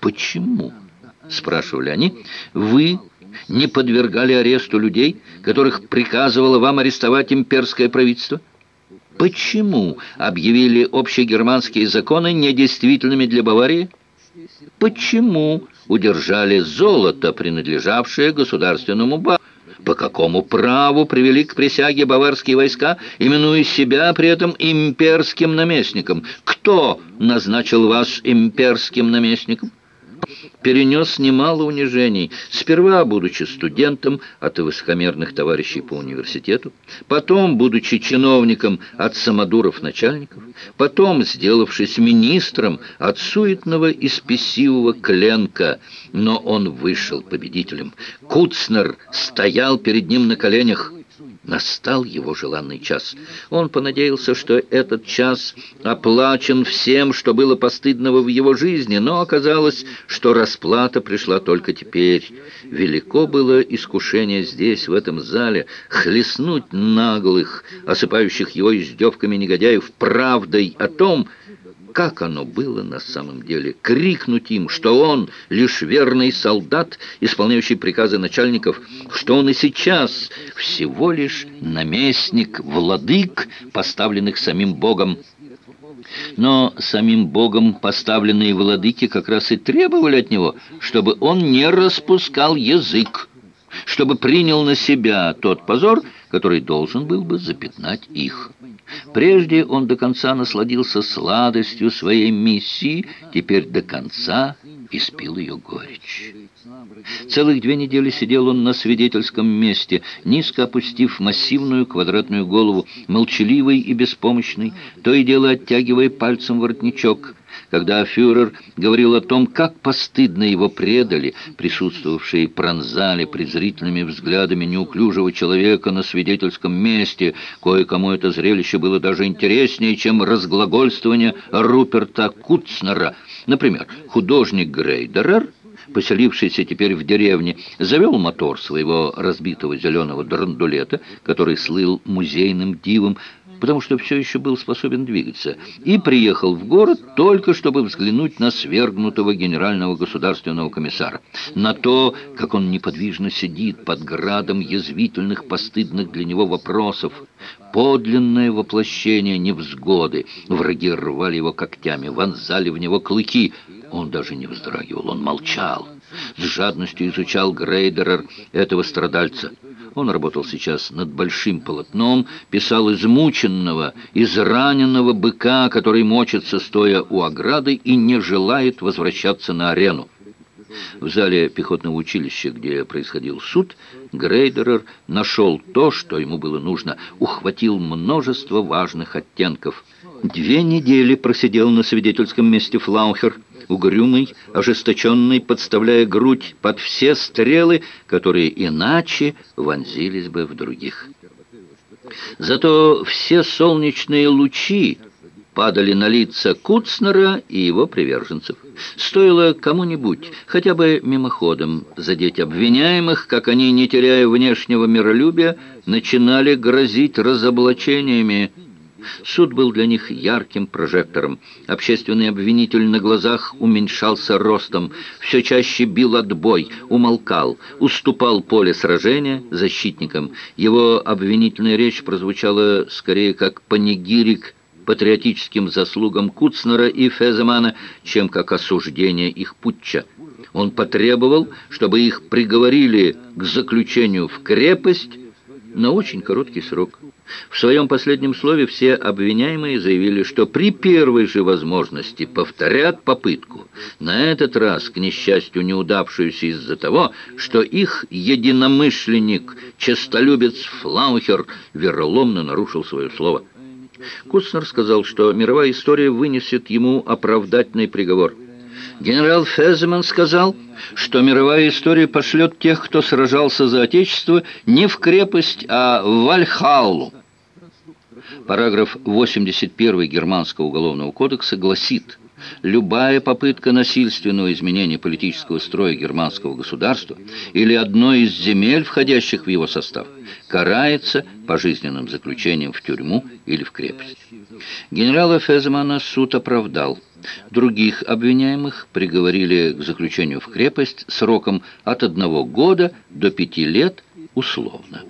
Почему, спрашивали они, вы не подвергали аресту людей, которых приказывало вам арестовать имперское правительство? Почему объявили общегерманские законы недействительными для Баварии? Почему удержали золото, принадлежавшее государственному банку? По какому праву привели к присяге баварские войска, именуя себя при этом имперским наместником? Кто назначил вас имперским наместником? Перенес немало унижений, сперва будучи студентом от высокомерных товарищей по университету, потом будучи чиновником от самодуров-начальников, потом сделавшись министром от суетного и спесивого Кленка, но он вышел победителем. Куцнер стоял перед ним на коленях, Настал его желанный час. Он понадеялся, что этот час оплачен всем, что было постыдного в его жизни, но оказалось, что расплата пришла только теперь. Велико было искушение здесь, в этом зале, хлестнуть наглых, осыпающих его издевками негодяев, правдой о том, как оно было на самом деле, крикнуть им, что он лишь верный солдат, исполняющий приказы начальников, что он и сейчас всего лишь наместник, владык, поставленных самим Богом. Но самим Богом поставленные владыки как раз и требовали от него, чтобы он не распускал язык, чтобы принял на себя тот позор, который должен был бы запятнать их. Прежде он до конца насладился сладостью своей миссии, теперь до конца испил ее горечь. Целых две недели сидел он на свидетельском месте, низко опустив массивную квадратную голову, молчаливый и беспомощный, то и дело оттягивая пальцем воротничок. Когда фюрер говорил о том, как постыдно его предали, присутствовавшие пронзали презрительными взглядами неуклюжего человека на свидетельском месте, кое-кому это зрелище было даже интереснее, чем разглагольствование Руперта Куцнера. Например, художник Грейдерер поселившийся теперь в деревне, завел мотор своего разбитого зеленого драндулета, который слыл музейным дивом, потому что все еще был способен двигаться, и приехал в город только чтобы взглянуть на свергнутого генерального государственного комиссара, на то, как он неподвижно сидит под градом язвительных, постыдных для него вопросов, подлинное воплощение невзгоды. Враги рвали его когтями, вонзали в него клыки. Он даже не вздрагивал, он молчал. С жадностью изучал Грейдерер этого страдальца. Он работал сейчас над большим полотном, писал измученного, израненного быка, который мочится, стоя у ограды, и не желает возвращаться на арену. В зале пехотного училища, где происходил суд, Грейдерер нашел то, что ему было нужно, ухватил множество важных оттенков. Две недели просидел на свидетельском месте Флаухер – угрюмый, ожесточенный, подставляя грудь под все стрелы, которые иначе вонзились бы в других. Зато все солнечные лучи падали на лица Куцнера и его приверженцев. Стоило кому-нибудь, хотя бы мимоходом, задеть обвиняемых, как они, не теряя внешнего миролюбия, начинали грозить разоблачениями, Суд был для них ярким прожектором. Общественный обвинитель на глазах уменьшался ростом, все чаще бил отбой, умолкал, уступал поле сражения защитникам. Его обвинительная речь прозвучала скорее как панигирик патриотическим заслугам Куцнера и Феземана, чем как осуждение их путча. Он потребовал, чтобы их приговорили к заключению в крепость на очень короткий срок. В своем последнем слове все обвиняемые заявили, что при первой же возможности повторят попытку, на этот раз, к несчастью, неудавшуюся из-за того, что их единомышленник, честолюбец Флаухер, вероломно нарушил свое слово. Куцнер сказал, что мировая история вынесет ему оправдательный приговор – Генерал Феземан сказал, что мировая история пошлет тех, кто сражался за Отечество, не в крепость, а в Вальхаллу. Параграф 81 Германского уголовного кодекса гласит, Любая попытка насильственного изменения политического строя германского государства или одной из земель, входящих в его состав, карается пожизненным заключением в тюрьму или в крепость. Генерала Феземана суд оправдал. Других обвиняемых приговорили к заключению в крепость сроком от одного года до пяти лет условно.